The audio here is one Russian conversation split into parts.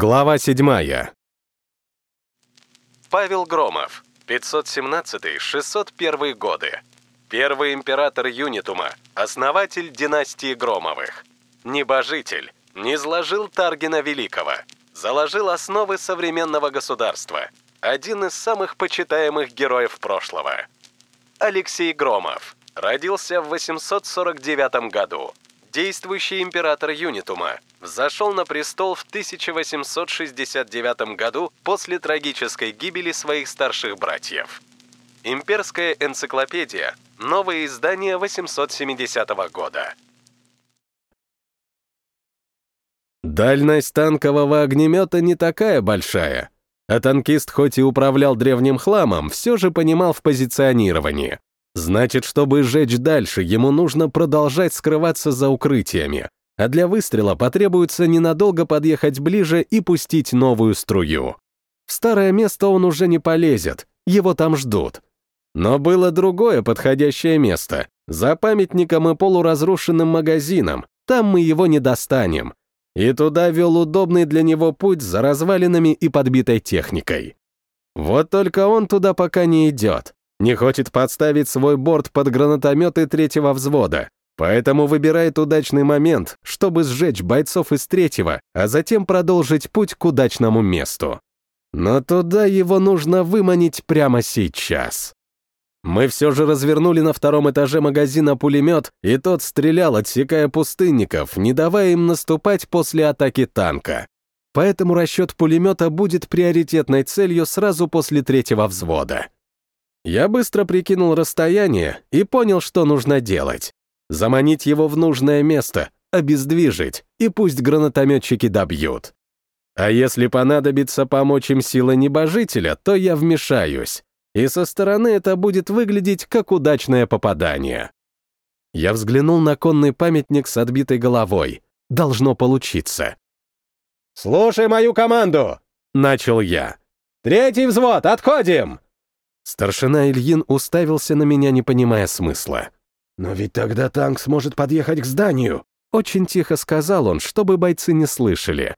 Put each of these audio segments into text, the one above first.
Глава седьмая. Павел Громов, 517-601 годы. Первый император Юнитума, основатель династии Громовых. Небожитель, низложил Таргина Великого, заложил основы современного государства. Один из самых почитаемых героев прошлого. Алексей Громов. Родился в 849 году. Действующий император Юнитума. Взошел на престол в 1869 году после трагической гибели своих старших братьев. Имперская энциклопедия. Новое издание 870 года. Дальность танкового огнемета не такая большая, а танкист хоть и управлял древним хламом, все же понимал в позиционировании. Значит, чтобы сжечь дальше, ему нужно продолжать скрываться за укрытиями, а для выстрела потребуется ненадолго подъехать ближе и пустить новую струю. В старое место он уже не полезет, его там ждут. Но было другое подходящее место, за памятником и полуразрушенным магазином, там мы его не достанем. И туда вел удобный для него путь за развалинами и подбитой техникой. Вот только он туда пока не идет, не хочет подставить свой борт под гранатометы третьего взвода, поэтому выбирает удачный момент, чтобы сжечь бойцов из третьего, а затем продолжить путь к удачному месту. Но туда его нужно выманить прямо сейчас. Мы все же развернули на втором этаже магазина пулемет, и тот стрелял, отсекая пустынников, не давая им наступать после атаки танка. Поэтому расчет пулемета будет приоритетной целью сразу после третьего взвода. Я быстро прикинул расстояние и понял, что нужно делать. Заманить его в нужное место, обездвижить, и пусть гранатометчики добьют. А если понадобится помочь им сила небожителя, то я вмешаюсь. И со стороны это будет выглядеть как удачное попадание. Я взглянул на конный памятник с отбитой головой. Должно получиться. «Слушай мою команду!» — начал я. «Третий взвод, отходим!» Старшина Ильин уставился на меня, не понимая смысла. «Но ведь тогда танк сможет подъехать к зданию!» Очень тихо сказал он, чтобы бойцы не слышали.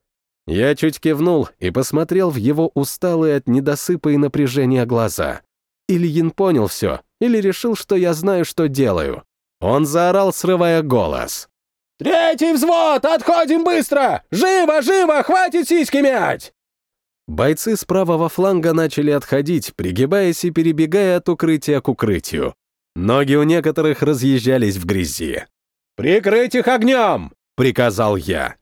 Я чуть кивнул и посмотрел в его усталые от недосыпа и напряжения глаза. Ильин понял все или решил, что я знаю, что делаю. Он заорал, срывая голос. «Третий взвод! Отходим быстро! Живо, живо! Хватит сиськи мять!» Бойцы с правого фланга начали отходить, пригибаясь и перебегая от укрытия к укрытию. Ноги у некоторых разъезжались в грязи. «Прикрыть их огнем!» — приказал я.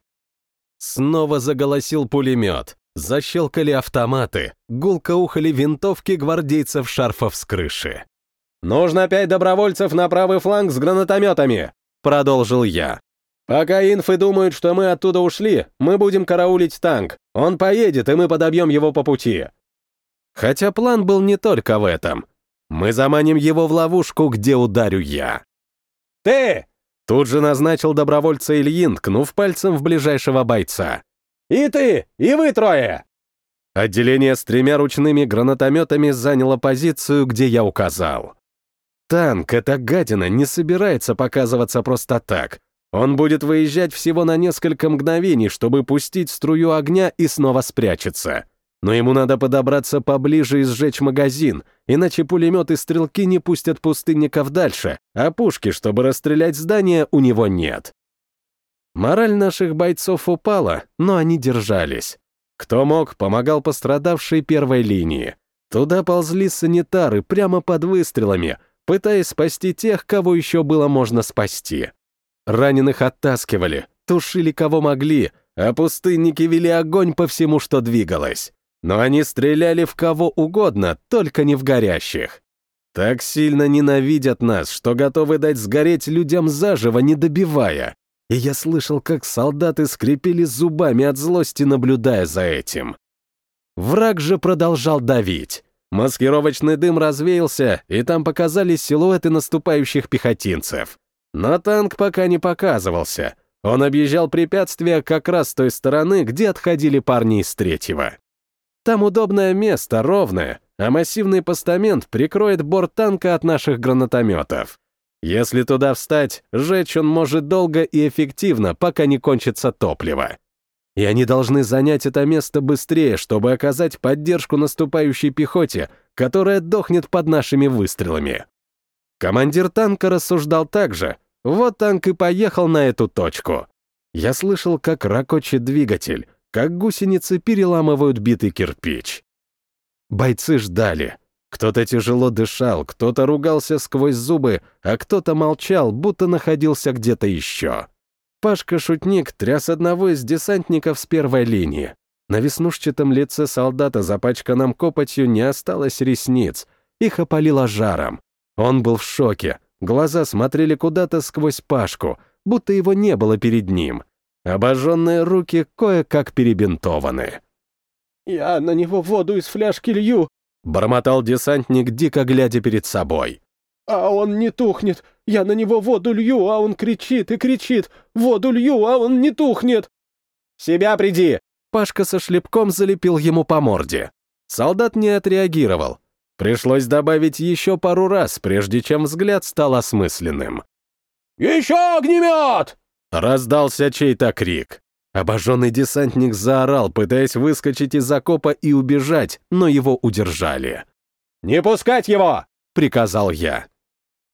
Снова заголосил пулемет. Защелкали автоматы, гулко ухали винтовки гвардейцев шарфов с крыши. «Нужно пять добровольцев на правый фланг с гранатометами», — продолжил я. «Пока инфы думают, что мы оттуда ушли, мы будем караулить танк. Он поедет, и мы подобьем его по пути». Хотя план был не только в этом. Мы заманим его в ловушку, где ударю я. «Ты!» Тут же назначил добровольца Ильин, ткнув пальцем в ближайшего бойца. «И ты! И вы трое!» Отделение с тремя ручными гранатометами заняло позицию, где я указал. Танк, эта гадина, не собирается показываться просто так. Он будет выезжать всего на несколько мгновений, чтобы пустить струю огня и снова спрячется. Но ему надо подобраться поближе и сжечь магазин, иначе пулеметы стрелки не пустят пустынников дальше, а пушки, чтобы расстрелять здание, у него нет. Мораль наших бойцов упала, но они держались. Кто мог, помогал пострадавшей первой линии. Туда ползли санитары прямо под выстрелами, пытаясь спасти тех, кого еще было можно спасти. Раненых оттаскивали, тушили кого могли, а пустынники вели огонь по всему, что двигалось. Но они стреляли в кого угодно, только не в горящих. Так сильно ненавидят нас, что готовы дать сгореть людям заживо, не добивая. И я слышал, как солдаты скрипели зубами от злости, наблюдая за этим. Враг же продолжал давить. Маскировочный дым развеялся, и там показались силуэты наступающих пехотинцев. Но танк пока не показывался. Он объезжал препятствия как раз с той стороны, где отходили парни из третьего. Там удобное место, ровное, а массивный постамент прикроет борт танка от наших гранатометов. Если туда встать, сжечь он может долго и эффективно, пока не кончится топливо. и они должны занять это место быстрее, чтобы оказать поддержку наступающей пехоте, которая дохнет под нашими выстрелами. Командир танка рассуждал так же. Вот танк и поехал на эту точку. Я слышал, как ракочет двигатель, как гусеницы переламывают битый кирпич. Бойцы ждали. Кто-то тяжело дышал, кто-то ругался сквозь зубы, а кто-то молчал, будто находился где-то еще. Пашка-шутник тряс одного из десантников с первой линии. На веснушчатом лице солдата, запачканном копотью, не осталось ресниц. Их опалило жаром. Он был в шоке. Глаза смотрели куда-то сквозь Пашку, будто его не было перед ним. Обожженные руки кое-как перебинтованы. «Я на него воду из фляжки лью!» — бормотал десантник, дико глядя перед собой. «А он не тухнет! Я на него воду лью, а он кричит и кричит! Воду лью, а он не тухнет!» «Себя приди!» Пашка со шлепком залепил ему по морде. Солдат не отреагировал. Пришлось добавить еще пару раз, прежде чем взгляд стал осмысленным. «Еще огнемет!» Раздался чей-то крик. Обожженный десантник заорал, пытаясь выскочить из окопа и убежать, но его удержали. «Не пускать его!» — приказал я.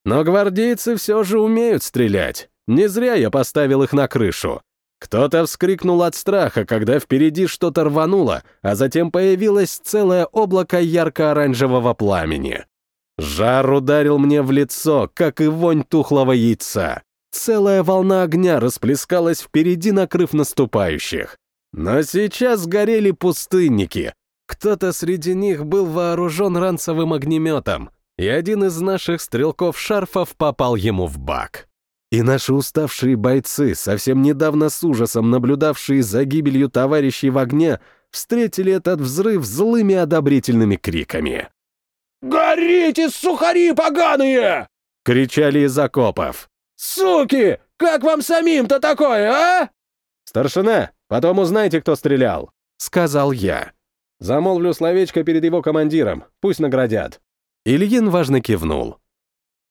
Но гвардейцы все же умеют стрелять. Не зря я поставил их на крышу. Кто-то вскрикнул от страха, когда впереди что-то рвануло, а затем появилось целое облако ярко-оранжевого пламени. Жар ударил мне в лицо, как и вонь тухлого яйца. Целая волна огня расплескалась впереди, накрыв наступающих. Но сейчас горели пустынники. Кто-то среди них был вооружен ранцевым огнеметом, и один из наших стрелков-шарфов попал ему в бак. И наши уставшие бойцы, совсем недавно с ужасом наблюдавшие за гибелью товарищей в огне, встретили этот взрыв злыми одобрительными криками. «Горите, сухари поганые!» — кричали из окопов. «Суки! Как вам самим-то такое, а?» «Старшина, потом узнайте, кто стрелял», — сказал я. Замолвлю словечко перед его командиром, пусть наградят. Ильин важно кивнул.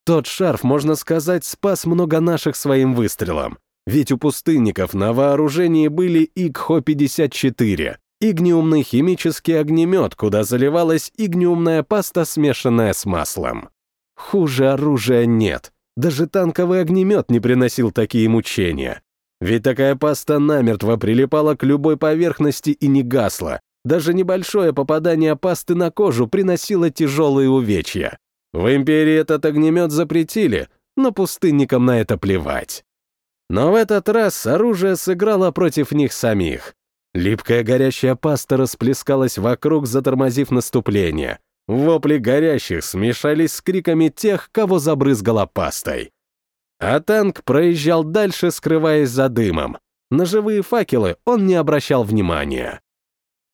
Тот шарф, можно сказать, спас много наших своим выстрелом. Ведь у пустынников на вооружении были ИКХО-54, игниумный химический огнемет, куда заливалась игниумная паста, смешанная с маслом. Хуже оружия нет. Даже танковый огнемет не приносил такие мучения. Ведь такая паста намертво прилипала к любой поверхности и не гасла. Даже небольшое попадание пасты на кожу приносило тяжелые увечья. В империи этот огнемет запретили, но пустынникам на это плевать. Но в этот раз оружие сыграло против них самих. Липкая горящая паста расплескалась вокруг, затормозив наступление. Вопли горящих смешались с криками тех, кого забрызгала пастой. А танк проезжал дальше, скрываясь за дымом. На живые факелы он не обращал внимания.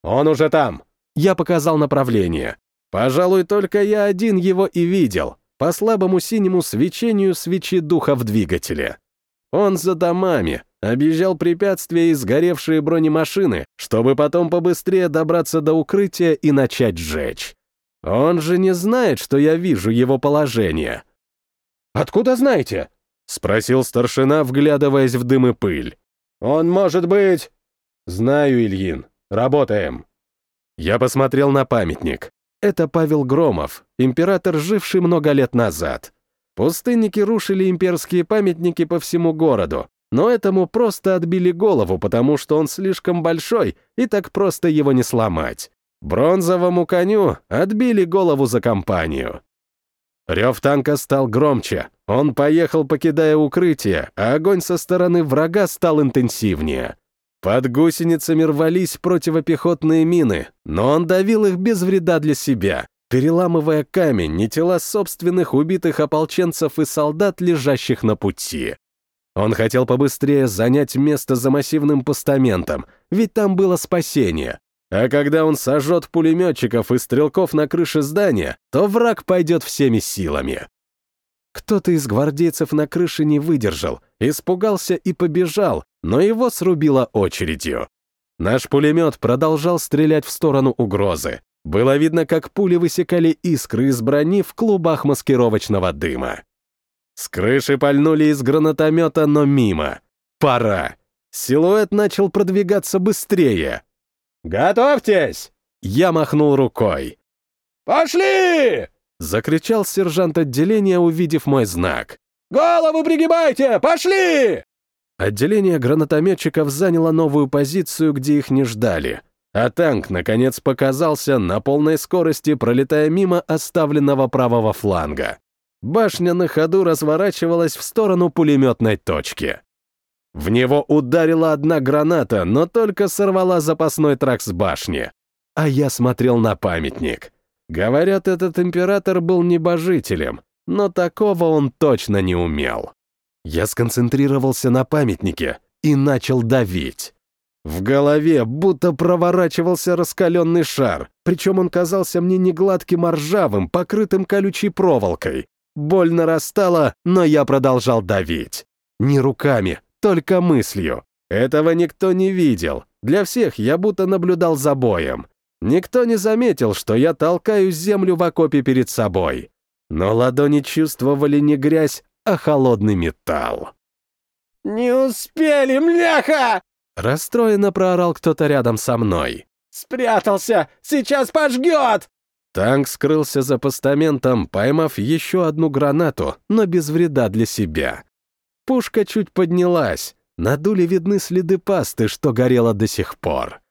«Он уже там!» Я показал направление. Пожалуй, только я один его и видел, по слабому синему свечению свечи духа в двигателе. Он за домами, объезжал препятствия и сгоревшие бронемашины, чтобы потом побыстрее добраться до укрытия и начать сжечь. Он же не знает, что я вижу его положение. «Откуда знаете?» — спросил старшина, вглядываясь в дым и пыль. «Он может быть...» «Знаю, Ильин. Работаем». Я посмотрел на памятник. Это Павел Громов, император, живший много лет назад. Пустынники рушили имперские памятники по всему городу, но этому просто отбили голову, потому что он слишком большой, и так просто его не сломать. Бронзовому коню отбили голову за компанию. Рев танка стал громче. Он поехал, покидая укрытие, а огонь со стороны врага стал интенсивнее. Под гусеницами рвались противопехотные мины, но он давил их без вреда для себя, переламывая камень, не тела собственных убитых ополченцев и солдат, лежащих на пути. Он хотел побыстрее занять место за массивным постаментом, ведь там было спасение, а когда он сожжет пулеметчиков и стрелков на крыше здания, то враг пойдет всеми силами. Кто-то из гвардейцев на крыше не выдержал, испугался и побежал, но его срубило очередью. Наш пулемет продолжал стрелять в сторону угрозы. Было видно, как пули высекали искры из брони в клубах маскировочного дыма. С крыши пальнули из гранатомета, но мимо. Пора. Силуэт начал продвигаться быстрее. «Готовьтесь!» Я махнул рукой. «Пошли!» — закричал сержант отделения, увидев мой знак. «Голову пригибайте! Пошли!» Отделение гранатометчиков заняло новую позицию, где их не ждали, а танк, наконец, показался на полной скорости, пролетая мимо оставленного правого фланга. Башня на ходу разворачивалась в сторону пулеметной точки. В него ударила одна граната, но только сорвала запасной трак с башни. А я смотрел на памятник. Говорят, этот император был небожителем, но такого он точно не умел. Я сконцентрировался на памятнике и начал давить. В голове будто проворачивался раскаленный шар, причем он казался мне не гладким, а ржавым, покрытым колючей проволокой. Боль нарастала, но я продолжал давить. Не руками, только мыслью. Этого никто не видел. Для всех я будто наблюдал за боем. Никто не заметил, что я толкаю землю в окопе перед собой. Но ладони чувствовали не грязь, а холодный металл. «Не успели, мляха!» Расстроенно проорал кто-то рядом со мной. «Спрятался! Сейчас пожгет!» Танк скрылся за постаментом, поймав еще одну гранату, но без вреда для себя. Пушка чуть поднялась, на дуле видны следы пасты, что горело до сих пор.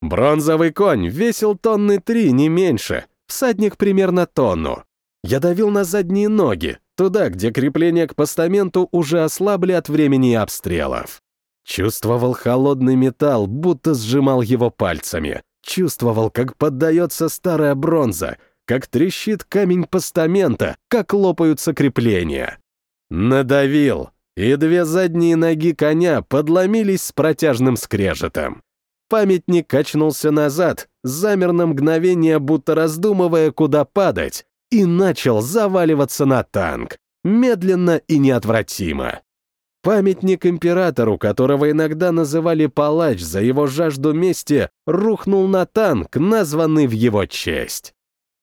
Бронзовый конь весил тонны три, не меньше, всадник примерно тонну. Я давил на задние ноги, туда, где крепления к постаменту уже ослабли от времени обстрелов. Чувствовал холодный металл, будто сжимал его пальцами. Чувствовал, как поддается старая бронза, как трещит камень постамента, как лопаются крепления. Надавил, и две задние ноги коня подломились с протяжным скрежетом. Памятник качнулся назад, замер на мгновение, будто раздумывая, куда падать, и начал заваливаться на танк, медленно и неотвратимо. Памятник императору, которого иногда называли палач за его жажду мести, рухнул на танк, названный в его честь.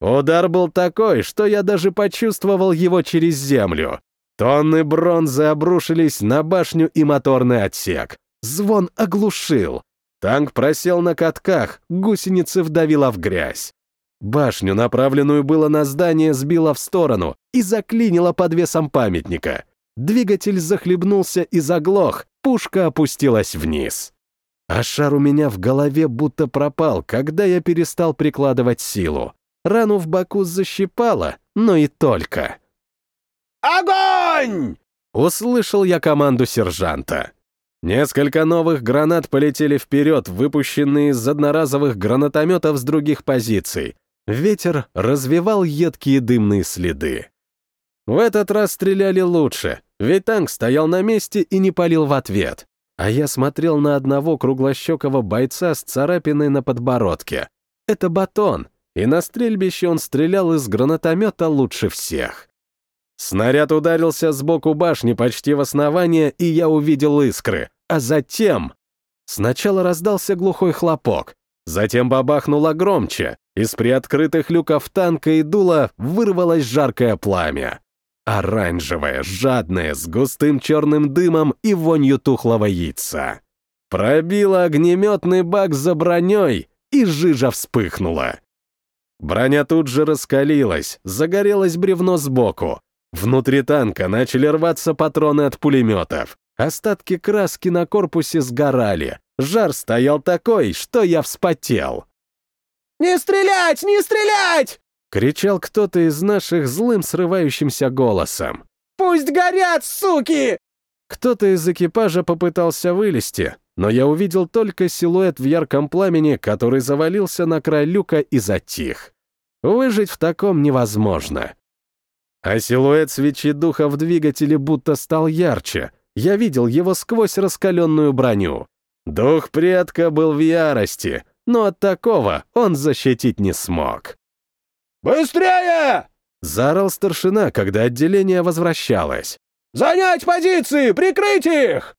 Удар был такой, что я даже почувствовал его через землю. Тонны бронзы обрушились на башню и моторный отсек. Звон оглушил. Танк просел на катках, гусеницы вдавило в грязь. Башню, направленную было на здание, сбило в сторону и заклинило под весом памятника. Двигатель захлебнулся и заглох, пушка опустилась вниз. А шар у меня в голове будто пропал, когда я перестал прикладывать силу. Рану в боку защипало, но и только. «Огонь!» — услышал я команду сержанта. Несколько новых гранат полетели вперед, выпущенные из одноразовых гранатометов с других позиций. Ветер развивал едкие дымные следы. В этот раз стреляли лучше, ведь танк стоял на месте и не палил в ответ. А я смотрел на одного круглощекого бойца с царапиной на подбородке. Это батон, и на стрельбище он стрелял из гранатомета лучше всех. Снаряд ударился сбоку башни почти в основание, и я увидел искры. А затем... Сначала раздался глухой хлопок, затем бабахнуло громче, из приоткрытых люков танка и дула вырвалось жаркое пламя. Оранжевое, жадное, с густым черным дымом и вонью тухлого яйца. Пробило огнеметный бак за броней, и жижа вспыхнула. Броня тут же раскалилась, загорелось бревно сбоку, Внутри танка начали рваться патроны от пулеметов. Остатки краски на корпусе сгорали. Жар стоял такой, что я вспотел. «Не стрелять! Не стрелять!» — кричал кто-то из наших злым срывающимся голосом. «Пусть горят, суки!» Кто-то из экипажа попытался вылезти, но я увидел только силуэт в ярком пламени, который завалился на край люка и затих. Выжить в таком невозможно. А силуэт свечи духа в двигателе будто стал ярче. Я видел его сквозь раскаленную броню. Дух предка был в ярости, но от такого он защитить не смог. «Быстрее!» — заорал старшина, когда отделение возвращалось. «Занять позиции! Прикрыть их!»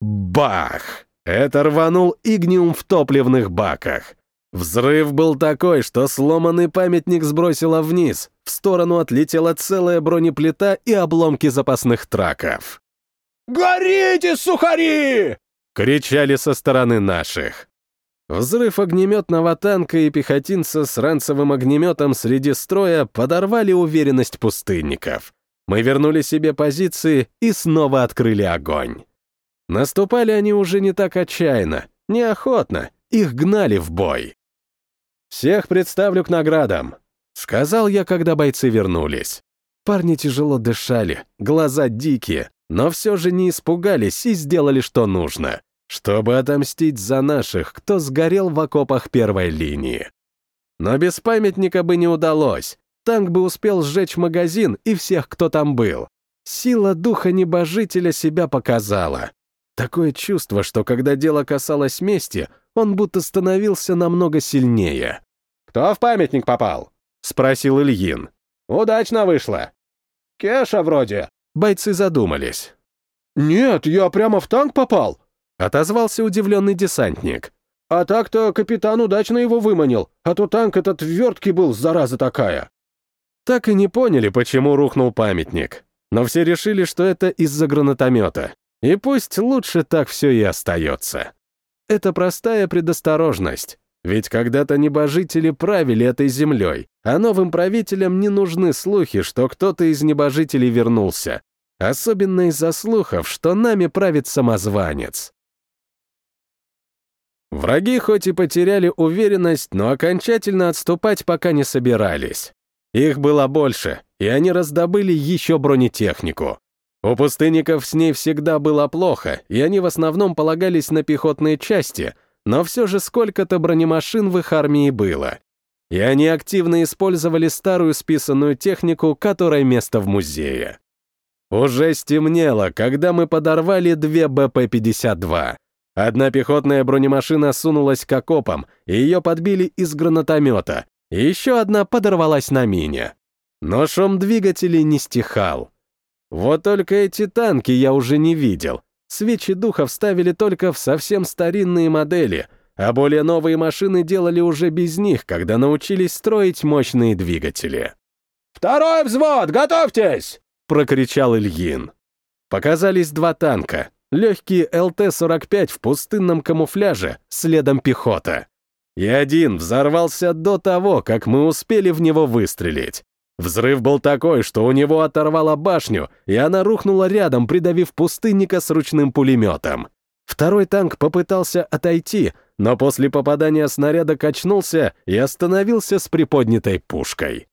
Бах! Это рванул игниум в топливных баках. Взрыв был такой, что сломанный памятник сбросило вниз, в сторону отлетела целая бронеплита и обломки запасных траков. «Горите, сухари!» — кричали со стороны наших. Взрыв огнеметного танка и пехотинца с ранцевым огнеметом среди строя подорвали уверенность пустынников. Мы вернули себе позиции и снова открыли огонь. Наступали они уже не так отчаянно, неохотно, их гнали в бой. «Всех представлю к наградам», — сказал я, когда бойцы вернулись. Парни тяжело дышали, глаза дикие, но все же не испугались и сделали, что нужно, чтобы отомстить за наших, кто сгорел в окопах первой линии. Но без памятника бы не удалось. Танк бы успел сжечь магазин и всех, кто там был. Сила духа небожителя себя показала. Такое чувство, что когда дело касалось мести, он будто становился намного сильнее. «Кто в памятник попал?» — спросил Ильин. «Удачно вышло». «Кеша вроде». Бойцы задумались. «Нет, я прямо в танк попал», — отозвался удивленный десантник. «А так-то капитан удачно его выманил, а то танк этот верткий был, зараза такая». Так и не поняли, почему рухнул памятник. Но все решили, что это из-за гранатомета. И пусть лучше так все и остается. Это простая предосторожность. Ведь когда-то небожители правили этой землей, а новым правителям не нужны слухи, что кто-то из небожителей вернулся. Особенно из-за слухов, что нами правит самозванец. Враги хоть и потеряли уверенность, но окончательно отступать пока не собирались. Их было больше, и они раздобыли еще бронетехнику. У пустынников с ней всегда было плохо, и они в основном полагались на пехотные части, но все же сколько-то бронемашин в их армии было. И они активно использовали старую списанную технику, которой место в музее. Уже стемнело, когда мы подорвали две БП-52. Одна пехотная бронемашина сунулась к окопам, и ее подбили из гранатомета, и еще одна подорвалась на мине. Но шум двигателей не стихал. Вот только эти танки я уже не видел. Свечи духов ставили только в совсем старинные модели, а более новые машины делали уже без них, когда научились строить мощные двигатели. «Второй взвод, готовьтесь!» — прокричал Ильин. Показались два танка, легкие ЛТ-45 в пустынном камуфляже, следом пехота. И один взорвался до того, как мы успели в него выстрелить. Взрыв был такой, что у него оторвало башню, и она рухнула рядом, придавив пустынника с ручным пулеметом. Второй танк попытался отойти, но после попадания снаряда качнулся и остановился с приподнятой пушкой.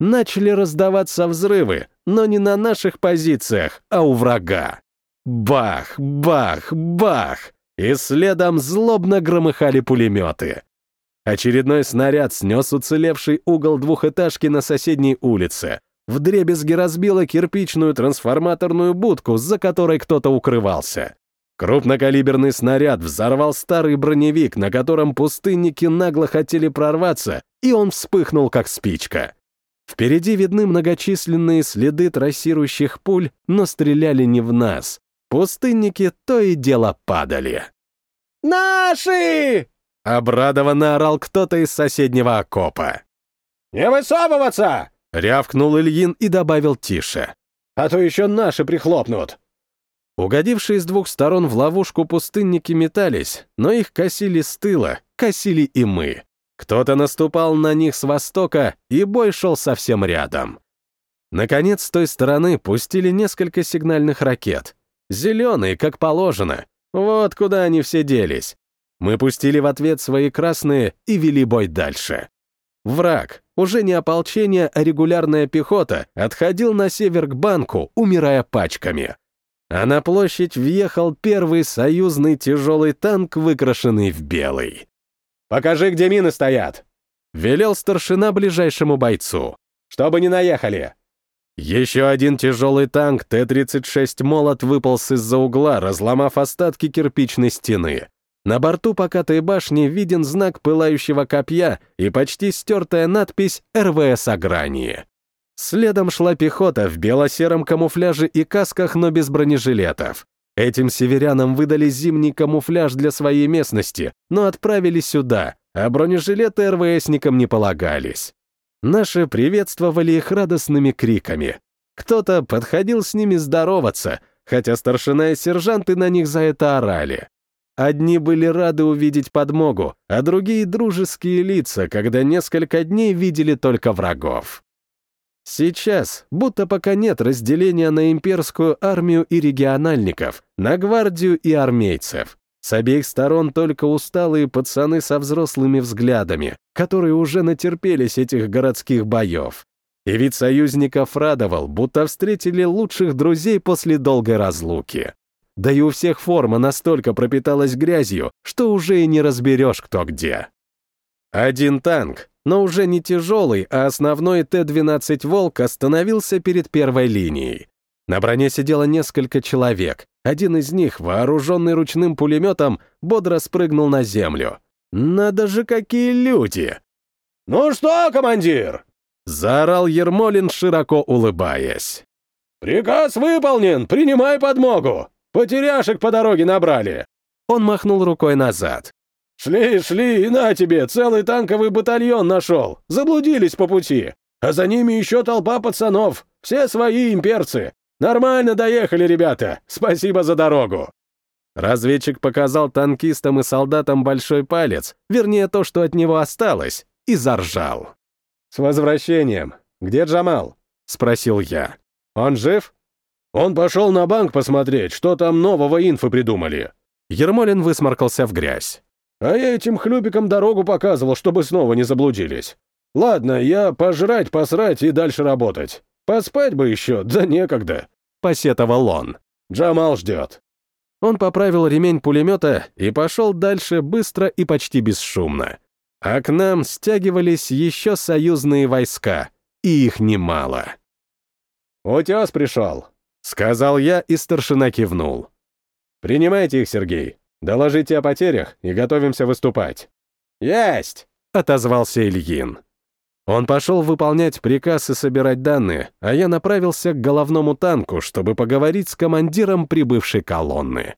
Начали раздаваться взрывы, но не на наших позициях, а у врага. Бах, бах, бах! И следом злобно громыхали пулеметы. Очередной снаряд снес уцелевший угол двухэтажки на соседней улице. Вдребезги разбило кирпичную трансформаторную будку, за которой кто-то укрывался. Крупнокалиберный снаряд взорвал старый броневик, на котором пустынники нагло хотели прорваться, и он вспыхнул, как спичка. Впереди видны многочисленные следы трассирующих пуль, но стреляли не в нас. Пустынники то и дело падали. «Наши!» Обрадованно орал кто-то из соседнего окопа. «Не высовываться!» — рявкнул Ильин и добавил тише. «А то еще наши прихлопнут!» Угодившие с двух сторон в ловушку пустынники метались, но их косили с тыла, косили и мы. Кто-то наступал на них с востока, и бой шел совсем рядом. Наконец, с той стороны пустили несколько сигнальных ракет. Зеленые, как положено. Вот куда они все делись. Мы пустили в ответ свои красные и вели бой дальше. Враг, уже не ополчение, а регулярная пехота, отходил на север к банку, умирая пачками. А на площадь въехал первый союзный тяжелый танк, выкрашенный в белый. «Покажи, где мины стоят!» — велел старшина ближайшему бойцу. «Чтобы не наехали!» Еще один тяжелый танк Т-36 «Молот» выполз из-за угла, разломав остатки кирпичной стены. На борту покатой башни виден знак пылающего копья и почти стертая надпись «РВС Агрании». Следом шла пехота в бело-сером камуфляже и касках, но без бронежилетов. Этим северянам выдали зимний камуфляж для своей местности, но отправили сюда, а бронежилеты РВСникам не полагались. Наши приветствовали их радостными криками. Кто-то подходил с ними здороваться, хотя старшина и сержанты на них за это орали. Одни были рады увидеть подмогу, а другие — дружеские лица, когда несколько дней видели только врагов. Сейчас, будто пока нет разделения на имперскую армию и региональников, на гвардию и армейцев. С обеих сторон только усталые пацаны со взрослыми взглядами, которые уже натерпелись этих городских боев. И вид союзников радовал, будто встретили лучших друзей после долгой разлуки. Да и у всех форма настолько пропиталась грязью, что уже и не разберешь, кто где. Один танк, но уже не тяжелый, а основной Т-12 «Волк» остановился перед первой линией. На броне сидело несколько человек. Один из них, вооруженный ручным пулеметом, бодро спрыгнул на землю. Надо же, какие люди! «Ну что, командир?» — заорал Ермолин, широко улыбаясь. «Приказ выполнен! Принимай подмогу! Потеряшек по дороге набрали!» Он махнул рукой назад. «Шли, шли, и на тебе, целый танковый батальон нашел. Заблудились по пути. А за ними еще толпа пацанов. Все свои имперцы. Нормально доехали, ребята. Спасибо за дорогу». Разведчик показал танкистам и солдатам большой палец, вернее, то, что от него осталось, и заржал. «С возвращением. Где Джамал?» — спросил я. «Он жив?» «Он пошел на банк посмотреть, что там нового инфы придумали». Ермолин высморкался в грязь. А я этим хлюпикам дорогу показывал, чтобы снова не заблудились. Ладно, я пожрать, посрать и дальше работать. Поспать бы еще, да некогда. Посетовал он. Джамал ждет. Он поправил ремень пулемета и пошел дальше быстро и почти бесшумно. А к нам стягивались еще союзные войска, и их немало. «Утес пришел», — сказал я, и старшина кивнул. «Принимайте их, Сергей. Доложите о потерях и готовимся выступать». «Есть!» — отозвался Ильин. Он пошел выполнять приказ и собирать данные, а я направился к головному танку, чтобы поговорить с командиром прибывшей колонны.